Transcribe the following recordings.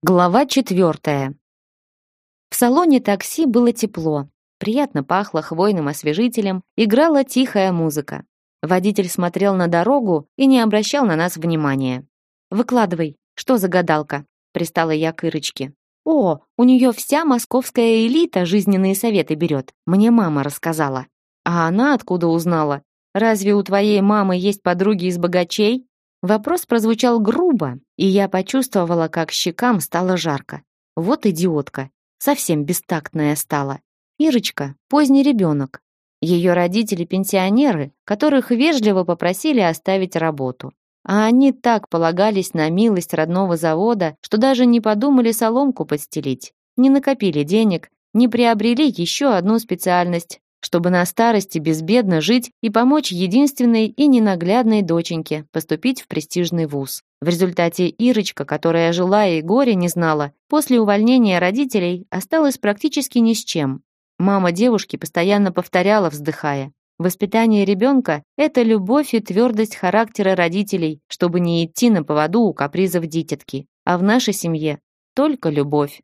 Глава четвертая. В салоне такси было тепло. Приятно пахло хвойным освежителем, играла тихая музыка. Водитель смотрел на дорогу и не обращал на нас внимания. «Выкладывай, что за гадалка?» — пристала я к Ирочке. «О, у нее вся московская элита жизненные советы берет. Мне мама рассказала». «А она откуда узнала? Разве у твоей мамы есть подруги из богачей?» Вопрос прозвучал грубо, и я почувствовала, как щекам стало жарко. Вот идиотка, совсем бестактная стала. Ирочка — поздний ребенок. Ее родители — пенсионеры, которых вежливо попросили оставить работу. А они так полагались на милость родного завода, что даже не подумали соломку подстелить. Не накопили денег, не приобрели еще одну специальность, чтобы на старости безбедно жить и помочь единственной и ненаглядной доченьке поступить в престижный вуз. В результате Ирочка, которая жила и горе не знала, после увольнения родителей осталась практически ни с чем. Мама девушки постоянно повторяла, вздыхая, Воспитание ребенка – это любовь и твердость характера родителей, чтобы не идти на поводу у капризов дитятки. А в нашей семье только любовь.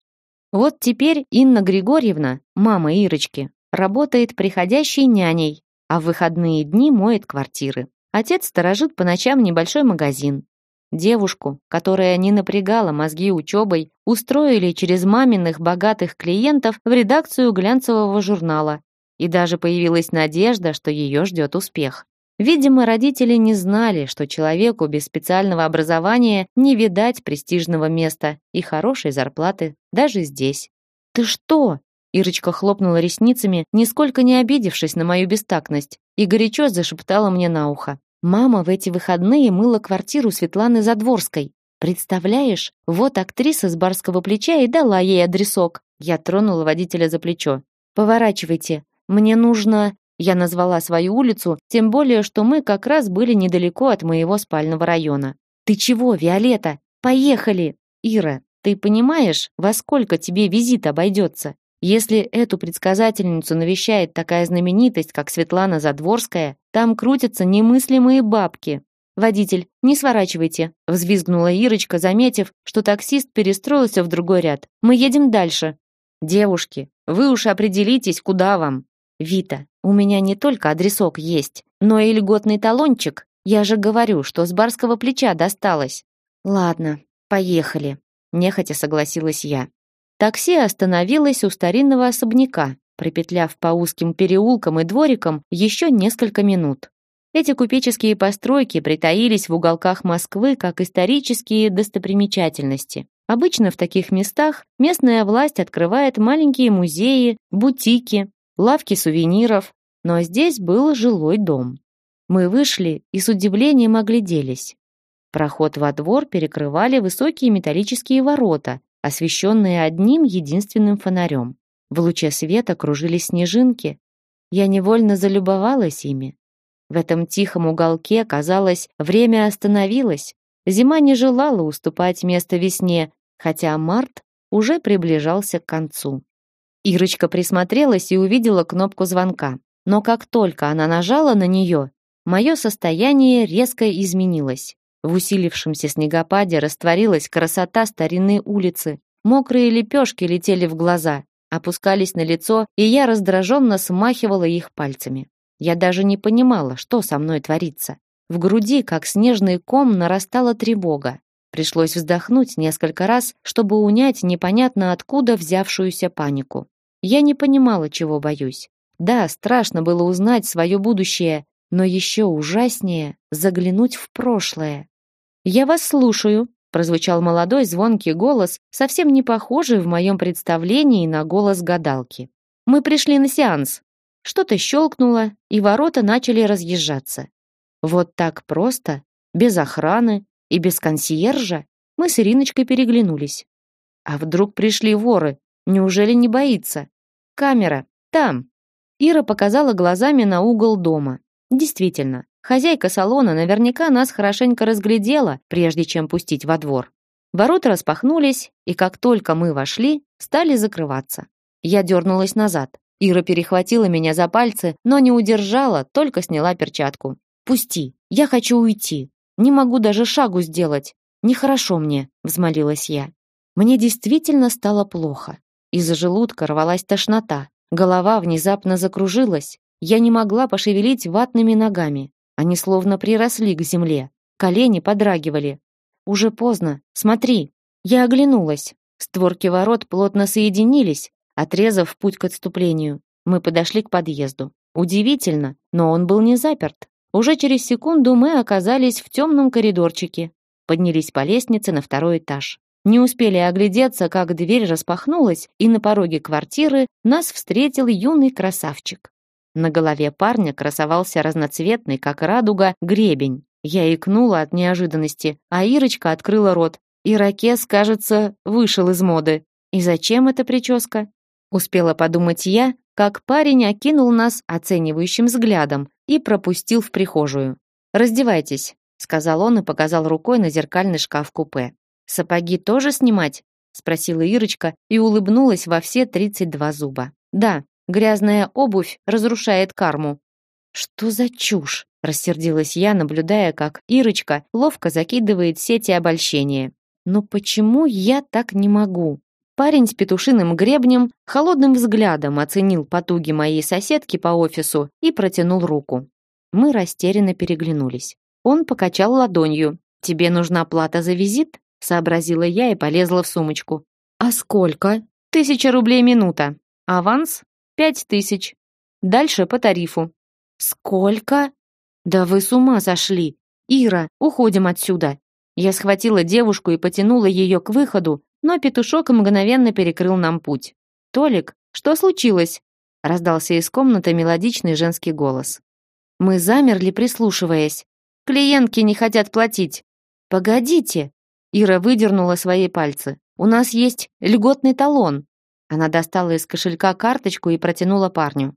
Вот теперь Инна Григорьевна, мама Ирочки, Работает приходящей няней, а в выходные дни моет квартиры. Отец сторожит по ночам небольшой магазин. Девушку, которая не напрягала мозги учебой, устроили через маминых богатых клиентов в редакцию глянцевого журнала. И даже появилась надежда, что ее ждет успех. Видимо, родители не знали, что человеку без специального образования не видать престижного места и хорошей зарплаты даже здесь. «Ты что?» Ирочка хлопнула ресницами, нисколько не обидевшись на мою бестактность, и горячо зашептала мне на ухо. Мама в эти выходные мыла квартиру Светланы Задворской. Представляешь, вот актриса с барского плеча и дала ей адресок. Я тронула водителя за плечо. Поворачивайте. Мне нужно, я назвала свою улицу, тем более, что мы как раз были недалеко от моего спального района. Ты чего, Виолетта? Поехали. Ира, ты понимаешь, во сколько тебе визит обойдется? Если эту предсказательницу навещает такая знаменитость, как Светлана Задворская, там крутятся немыслимые бабки. Водитель, не сворачивайте, взвизгнула Ирочка, заметив, что таксист перестроился в другой ряд. Мы едем дальше. Девушки, вы уж определитесь, куда вам. Вита, у меня не только адресок есть, но и льготный талончик. Я же говорю, что с барского плеча досталось. Ладно, поехали, нехотя согласилась я. Такси остановилось у старинного особняка, пропетляв по узким переулкам и дворикам еще несколько минут. Эти купеческие постройки притаились в уголках Москвы как исторические достопримечательности. Обычно в таких местах местная власть открывает маленькие музеи, бутики, лавки сувениров, но здесь был жилой дом. Мы вышли и с удивлением огляделись. Проход во двор перекрывали высокие металлические ворота, освещенные одним единственным фонарем. В луче света кружились снежинки. Я невольно залюбовалась ими. В этом тихом уголке, казалось, время остановилось. Зима не желала уступать место весне, хотя март уже приближался к концу. Ирочка присмотрелась и увидела кнопку звонка. Но как только она нажала на нее, мое состояние резко изменилось. В усилившемся снегопаде растворилась красота старинной улицы. Мокрые лепешки летели в глаза, опускались на лицо, и я раздраженно смахивала их пальцами. Я даже не понимала, что со мной творится. В груди, как снежный ком, нарастала тревога. Пришлось вздохнуть несколько раз, чтобы унять непонятно откуда взявшуюся панику. Я не понимала, чего боюсь. Да, страшно было узнать свое будущее, но еще ужаснее заглянуть в прошлое. «Я вас слушаю», — прозвучал молодой звонкий голос, совсем не похожий в моем представлении на голос гадалки. «Мы пришли на сеанс». Что-то щелкнуло, и ворота начали разъезжаться. Вот так просто, без охраны и без консьержа, мы с Ириночкой переглянулись. А вдруг пришли воры? Неужели не боится? Камера, там. Ира показала глазами на угол дома. Действительно, Хозяйка салона наверняка нас хорошенько разглядела, прежде чем пустить во двор. Ворота распахнулись, и как только мы вошли, стали закрываться. Я дернулась назад. Ира перехватила меня за пальцы, но не удержала, только сняла перчатку. «Пусти, я хочу уйти. Не могу даже шагу сделать. Нехорошо мне», — взмолилась я. Мне действительно стало плохо. Из-за желудка рвалась тошнота, голова внезапно закружилась. Я не могла пошевелить ватными ногами. Они словно приросли к земле. Колени подрагивали. Уже поздно. Смотри. Я оглянулась. Створки ворот плотно соединились, отрезав путь к отступлению. Мы подошли к подъезду. Удивительно, но он был не заперт. Уже через секунду мы оказались в темном коридорчике. Поднялись по лестнице на второй этаж. Не успели оглядеться, как дверь распахнулась, и на пороге квартиры нас встретил юный красавчик. На голове парня красовался разноцветный, как радуга, гребень. Я икнула от неожиданности, а Ирочка открыла рот. Ирокез, кажется, вышел из моды. И зачем эта прическа? Успела подумать я, как парень окинул нас оценивающим взглядом и пропустил в прихожую. «Раздевайтесь», — сказал он и показал рукой на зеркальный шкаф купе. «Сапоги тоже снимать?» — спросила Ирочка и улыбнулась во все тридцать два зуба. «Да, грязная обувь разрушает карму». «Что за чушь?» — рассердилась я, наблюдая, как Ирочка ловко закидывает сети обольщения. «Но почему я так не могу?» Парень с петушиным гребнем холодным взглядом оценил потуги моей соседки по офису и протянул руку. Мы растерянно переглянулись. Он покачал ладонью. «Тебе нужна плата за визит?» сообразила я и полезла в сумочку. «А сколько?» «Тысяча рублей минута. Аванс? Пять тысяч. Дальше по тарифу». «Сколько?» «Да вы с ума сошли! Ира, уходим отсюда!» Я схватила девушку и потянула ее к выходу, но петушок мгновенно перекрыл нам путь. «Толик, что случилось?» раздался из комнаты мелодичный женский голос. Мы замерли, прислушиваясь. «Клиентки не хотят платить». «Погодите!» Ира выдернула свои пальцы. «У нас есть льготный талон». Она достала из кошелька карточку и протянула парню.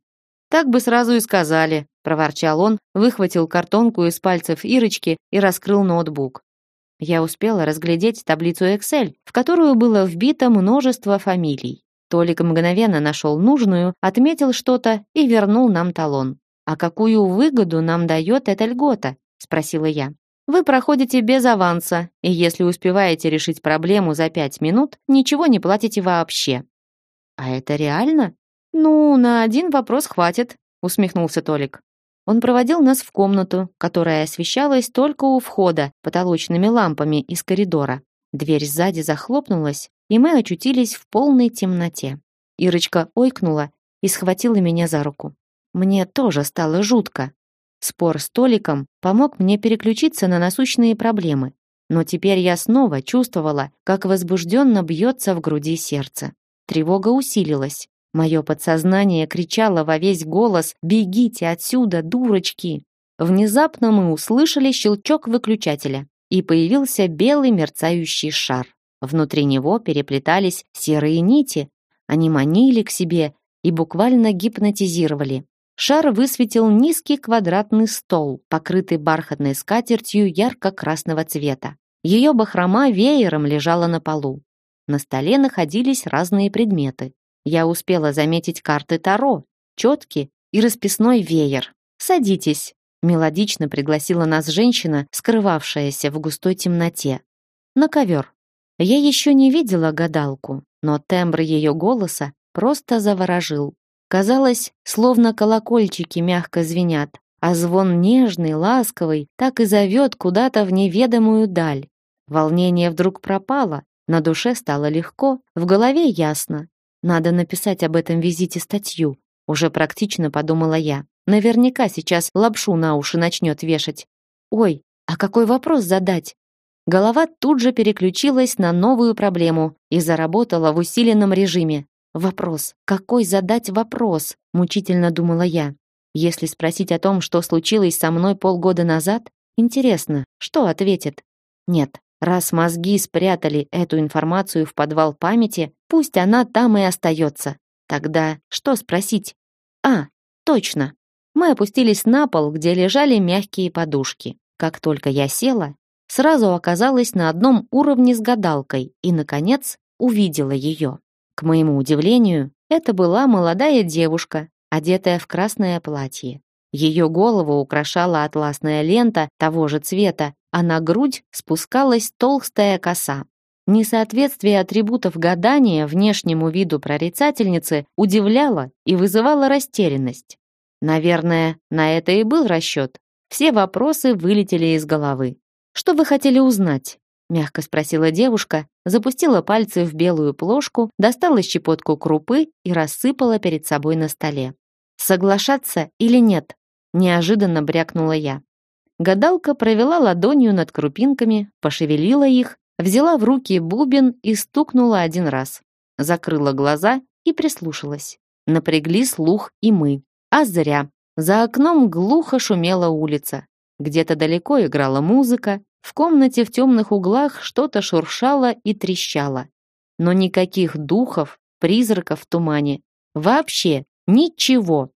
«Так бы сразу и сказали», — проворчал он, выхватил картонку из пальцев Ирочки и раскрыл ноутбук. Я успела разглядеть таблицу Excel, в которую было вбито множество фамилий. Толик мгновенно нашел нужную, отметил что-то и вернул нам талон. «А какую выгоду нам дает эта льгота?» – спросила я. «Вы проходите без аванса, и если успеваете решить проблему за пять минут, ничего не платите вообще». «А это реально?» «Ну, на один вопрос хватит», – усмехнулся Толик. Он проводил нас в комнату, которая освещалась только у входа потолочными лампами из коридора. Дверь сзади захлопнулась, и мы очутились в полной темноте. Ирочка ойкнула и схватила меня за руку. Мне тоже стало жутко. Спор с Толиком помог мне переключиться на насущные проблемы. Но теперь я снова чувствовала, как возбужденно бьется в груди сердце. Тревога усилилась. Мое подсознание кричало во весь голос «Бегите отсюда, дурочки!». Внезапно мы услышали щелчок выключателя, и появился белый мерцающий шар. Внутри него переплетались серые нити, они манили к себе и буквально гипнотизировали. Шар высветил низкий квадратный стол, покрытый бархатной скатертью ярко-красного цвета. Ее бахрома веером лежала на полу. На столе находились разные предметы. Я успела заметить карты Таро, четки и расписной веер. «Садитесь», — мелодично пригласила нас женщина, скрывавшаяся в густой темноте. На ковер. Я еще не видела гадалку, но тембр ее голоса просто заворожил. Казалось, словно колокольчики мягко звенят, а звон нежный, ласковый, так и зовет куда-то в неведомую даль. Волнение вдруг пропало, на душе стало легко, в голове ясно. Надо написать об этом визите статью. Уже практично подумала я. Наверняка сейчас лапшу на уши начнет вешать. Ой, а какой вопрос задать? Голова тут же переключилась на новую проблему и заработала в усиленном режиме. Вопрос. Какой задать вопрос? Мучительно думала я. Если спросить о том, что случилось со мной полгода назад, интересно, что ответит? Нет, Раз мозги спрятали эту информацию в подвал памяти, пусть она там и остается. Тогда что спросить? А, точно. Мы опустились на пол, где лежали мягкие подушки. Как только я села, сразу оказалась на одном уровне с гадалкой и, наконец, увидела ее. К моему удивлению, это была молодая девушка, одетая в красное платье. Ее голову украшала атласная лента того же цвета, а на грудь спускалась толстая коса. Несоответствие атрибутов гадания внешнему виду прорицательницы удивляло и вызывало растерянность. Наверное, на это и был расчет. Все вопросы вылетели из головы. «Что вы хотели узнать?» — мягко спросила девушка, запустила пальцы в белую плошку, достала щепотку крупы и рассыпала перед собой на столе. «Соглашаться или нет?» — неожиданно брякнула я. Гадалка провела ладонью над крупинками, пошевелила их, взяла в руки бубен и стукнула один раз. Закрыла глаза и прислушалась. Напрягли слух и мы. А зря. За окном глухо шумела улица. Где-то далеко играла музыка, в комнате в темных углах что-то шуршало и трещало. Но никаких духов, призраков в тумане. Вообще ничего.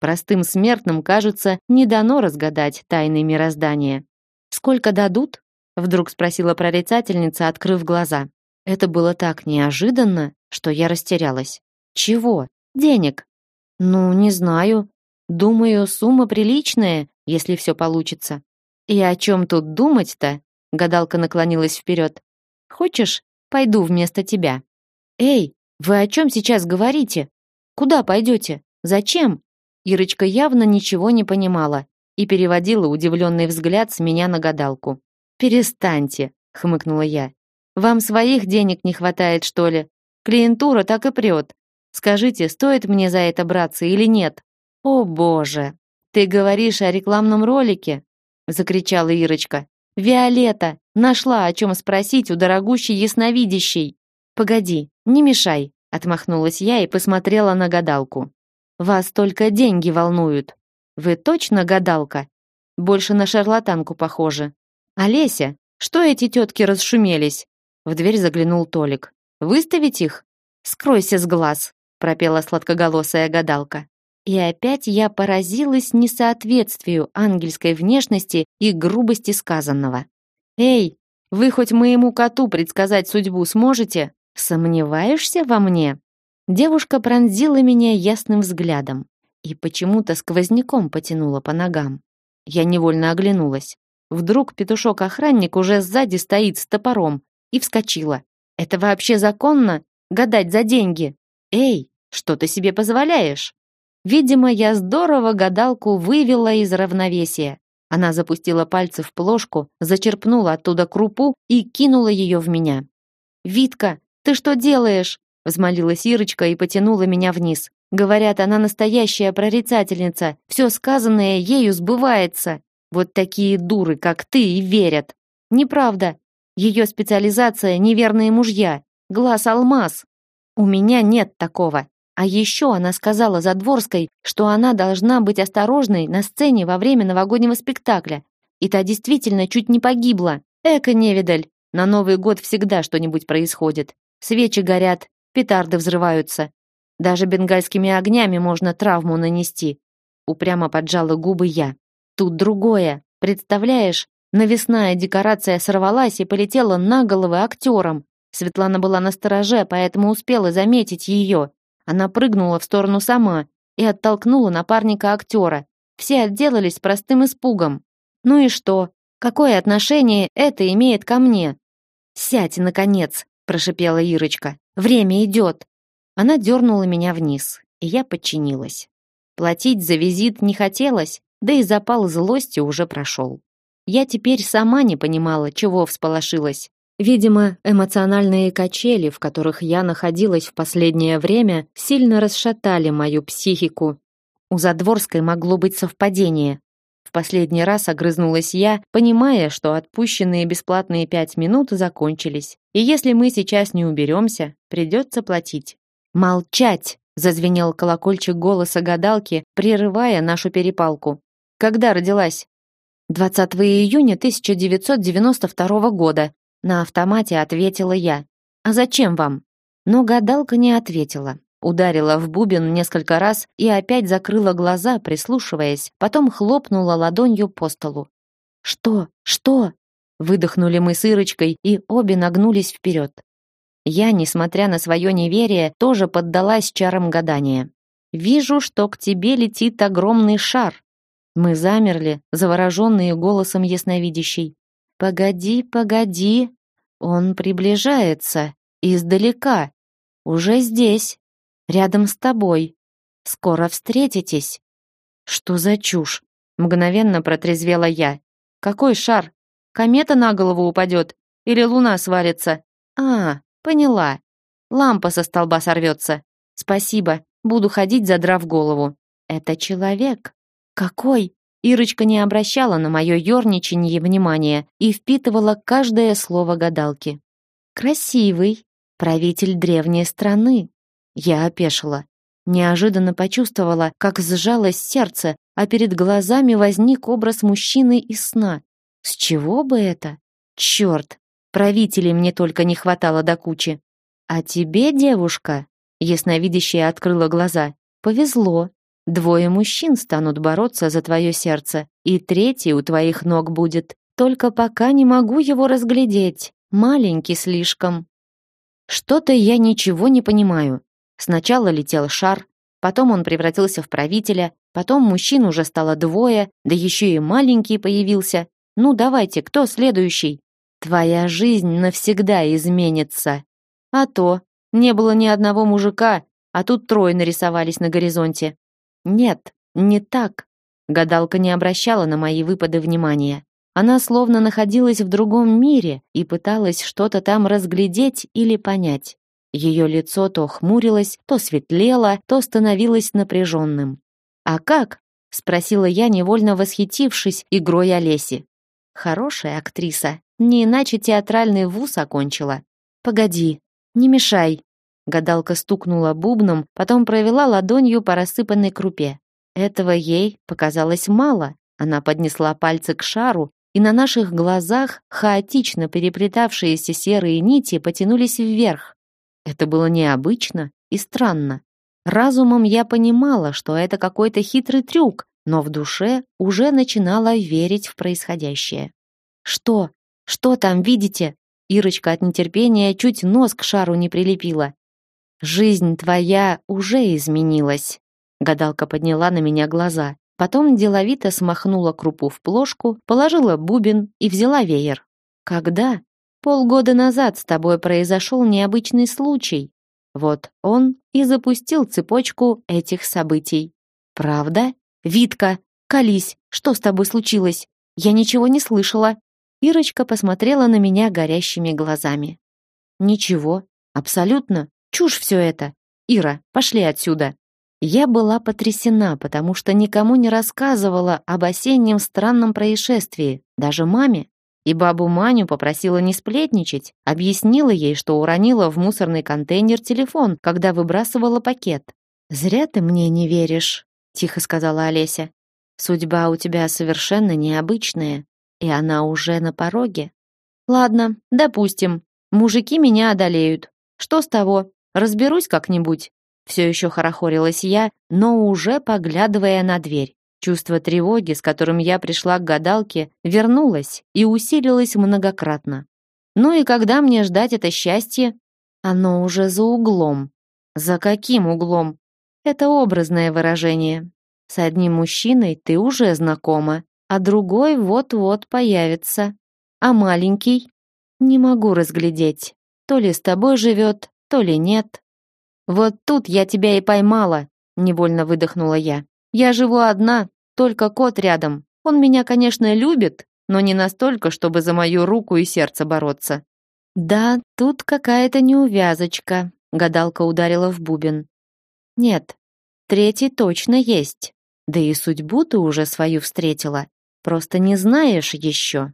Простым смертным, кажется, не дано разгадать тайны мироздания. «Сколько дадут?» Вдруг спросила прорицательница, открыв глаза. Это было так неожиданно, что я растерялась. Чего? Денег? Ну, не знаю. Думаю, сумма приличная, если все получится. И о чем тут думать-то? Гадалка наклонилась вперед. Хочешь, пойду вместо тебя? Эй, вы о чем сейчас говорите? Куда пойдете? Зачем? Ирочка явно ничего не понимала и переводила удивленный взгляд с меня на гадалку. «Перестаньте», — хмыкнула я. «Вам своих денег не хватает, что ли? Клиентура так и прет. Скажите, стоит мне за это браться или нет?» «О, боже! Ты говоришь о рекламном ролике?» — закричала Ирочка. «Виолетта! Нашла, о чем спросить у дорогущей ясновидящей!» «Погоди, не мешай!» — отмахнулась я и посмотрела на гадалку. «Вас только деньги волнуют. Вы точно гадалка? Больше на шарлатанку похоже. «Олеся, что эти тетки расшумелись?» В дверь заглянул Толик. «Выставить их?» «Скройся с глаз», пропела сладкоголосая гадалка. И опять я поразилась несоответствию ангельской внешности и грубости сказанного. «Эй, вы хоть моему коту предсказать судьбу сможете? Сомневаешься во мне?» Девушка пронзила меня ясным взглядом и почему-то сквозняком потянула по ногам. Я невольно оглянулась. Вдруг петушок-охранник уже сзади стоит с топором и вскочила. Это вообще законно? Гадать за деньги? Эй, что ты себе позволяешь? Видимо, я здорово гадалку вывела из равновесия. Она запустила пальцы в плошку, зачерпнула оттуда крупу и кинула ее в меня. «Витка, ты что делаешь?» взмолилась Ирочка и потянула меня вниз. Говорят, она настоящая прорицательница. Все сказанное ею сбывается. Вот такие дуры, как ты, и верят. Неправда. Ее специализация — неверные мужья. Глаз алмаз. У меня нет такого. А еще она сказала Задворской, что она должна быть осторожной на сцене во время новогоднего спектакля. И та действительно чуть не погибла. Эка невидаль. На Новый год всегда что-нибудь происходит. Свечи горят, петарды взрываются. Даже бенгальскими огнями можно травму нанести. Упрямо поджала губы я. Тут другое. Представляешь, навесная декорация сорвалась и полетела на головы актерам. Светлана была на стороже, поэтому успела заметить ее. Она прыгнула в сторону сама и оттолкнула напарника актера. Все отделались простым испугом. Ну и что? Какое отношение это имеет ко мне? Сядь, наконец, прошипела Ирочка. Время идет. Она дернула меня вниз, и я подчинилась. Платить за визит не хотелось, да и запал злости уже прошел. Я теперь сама не понимала, чего всполошилась. Видимо, эмоциональные качели, в которых я находилась в последнее время, сильно расшатали мою психику. У Задворской могло быть совпадение. В последний раз огрызнулась я, понимая, что отпущенные бесплатные пять минут закончились. И если мы сейчас не уберемся, придется платить. «Молчать!» — зазвенел колокольчик голоса гадалки, прерывая нашу перепалку. Когда родилась? 20 июня 1992 года. На автомате ответила я. А зачем вам? Но гадалка не ответила. Ударила в бубен несколько раз и опять закрыла глаза, прислушиваясь, потом хлопнула ладонью по столу. «Что? Что?» Выдохнули мы с Ирочкой и обе нагнулись вперед. Я, несмотря на свое неверие, тоже поддалась чарам гадания. «Вижу, что к тебе летит огромный шар», мы замерли, завороженные голосом ясновидящей. «Погоди, погоди!» Он приближается издалека. Уже здесь, рядом с тобой. Скоро встретитесь. Что за чушь? Мгновенно протрезвела я. Какой шар? Комета на голову упадет? Или луна свалится? А, поняла. Лампа со столба сорвется. Спасибо, буду ходить, задрав голову. Это человек. Какой? Ирочка не обращала на мое ерничанье внимания и впитывала каждое слово гадалки. Красивый, правитель древней страны. Я опешила. Неожиданно почувствовала, как сжалось сердце, а перед глазами возник образ мужчины из сна. С чего бы это? Черт, правителей мне только не хватало до кучи. А тебе, девушка, ясновидящая открыла глаза, повезло. Двое мужчин станут бороться за твое сердце, и третий у твоих ног будет. Только пока не могу его разглядеть. Маленький слишком. Что-то я ничего не понимаю. Сначала летел шар, потом он превратился в правителя, потом мужчин уже стало двое, да еще и маленький появился. Ну давайте, кто следующий? Твоя жизнь навсегда изменится. А то, не было ни одного мужика, а тут трое нарисовались на горизонте. Нет, не так. Гадалка не обращала на мои выпады внимания. Она словно находилась в другом мире и пыталась что-то там разглядеть или понять. Ее лицо то хмурилось, то светлело, то становилось напряженным. «А как?» — спросила я, невольно восхитившись игрой Олеси. «Хорошая актриса, не иначе театральный вуз окончила. Погоди, не мешай». Гадалка стукнула бубном, потом провела ладонью по рассыпанной крупе. Этого ей показалось мало. Она поднесла пальцы к шару, и на наших глазах хаотично переплетавшиеся серые нити потянулись вверх. Это было необычно и странно. Разумом я понимала, что это какой-то хитрый трюк, но в душе уже начинала верить в происходящее. «Что? Что там видите?» Ирочка от нетерпения чуть нос к шару не прилепила. «Жизнь твоя уже изменилась», — гадалка подняла на меня глаза. Потом деловито смахнула крупу в плошку, положила бубен и взяла веер. «Когда?» Полгода назад с тобой произошел необычный случай. Вот он и запустил цепочку этих событий. Правда? Витка, колись, что с тобой случилось? Я ничего не слышала. Ирочка посмотрела на меня горящими глазами. Ничего, абсолютно. Чушь все это. Ира, пошли отсюда. Я была потрясена, потому что никому не рассказывала об осеннем странном происшествии, даже маме. И бабу Маню попросила не сплетничать, объяснила ей, что уронила в мусорный контейнер телефон, когда выбрасывала пакет. «Зря ты мне не веришь», — тихо сказала Олеся. «Судьба у тебя совершенно необычная, и она уже на пороге». «Ладно, допустим. Мужики меня одолеют. Что с того? Разберусь как-нибудь». Все еще хорохорилась я, но уже поглядывая на дверь. Чувство тревоги, с которым я пришла к гадалке, вернулось и усилилось многократно. Ну и когда мне ждать это счастье? Оно уже за углом. За каким углом? Это образное выражение. С одним мужчиной ты уже знакома, а другой вот-вот появится. А маленький? Не могу разглядеть. То ли с тобой живет, то ли нет. Вот тут я тебя и поймала, невольно выдохнула я. Я живу одна, только кот рядом. Он меня, конечно, любит, но не настолько, чтобы за мою руку и сердце бороться. Да, тут какая-то неувязочка, гадалка ударила в бубен. Нет, третий точно есть. Да и судьбу ты уже свою встретила. Просто не знаешь еще.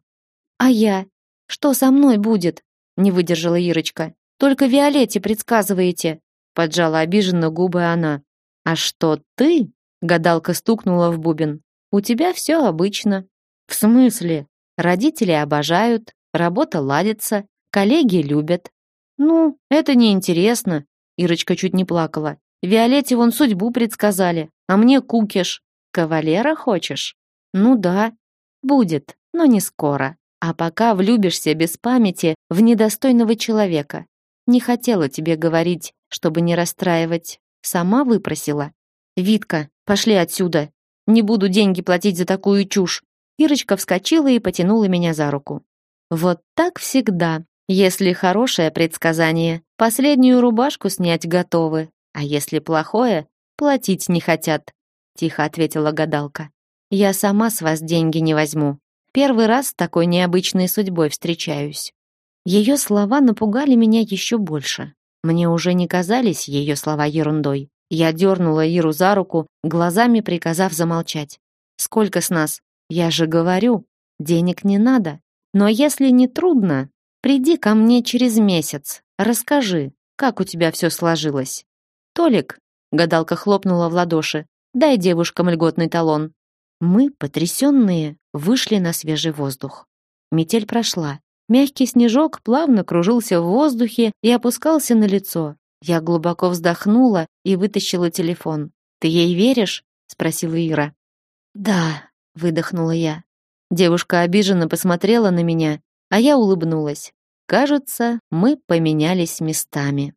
А я? Что со мной будет? Не выдержала Ирочка. Только Виолетте предсказываете. Поджала обиженно губы она. А что ты? Гадалка стукнула в бубен. У тебя все обычно. В смысле? Родители обожают, работа ладится, коллеги любят. Ну, это неинтересно. Ирочка чуть не плакала. Виолетте вон судьбу предсказали, а мне кукиш. Кавалера хочешь? Ну да. Будет, но не скоро. А пока влюбишься без памяти в недостойного человека. Не хотела тебе говорить, чтобы не расстраивать. Сама выпросила. Витка, пошли отсюда. Не буду деньги платить за такую чушь. Ирочка вскочила и потянула меня за руку. Вот так всегда. Если хорошее предсказание, последнюю рубашку снять готовы, а если плохое, платить не хотят, тихо ответила гадалка. Я сама с вас деньги не возьму. Первый раз с такой необычной судьбой встречаюсь. Ее слова напугали меня еще больше. Мне уже не казались ее слова ерундой. Я дернула Иру за руку, глазами приказав замолчать. «Сколько с нас? Я же говорю, денег не надо. Но если не трудно, приди ко мне через месяц. Расскажи, как у тебя все сложилось». «Толик», — гадалка хлопнула в ладоши, «дай девушкам льготный талон». Мы, потрясенные, вышли на свежий воздух. Метель прошла. Мягкий снежок плавно кружился в воздухе и опускался на лицо. Я глубоко вздохнула и вытащила телефон. «Ты ей веришь?» — спросила Ира. «Да», — выдохнула я. Девушка обиженно посмотрела на меня, а я улыбнулась. Кажется, мы поменялись местами.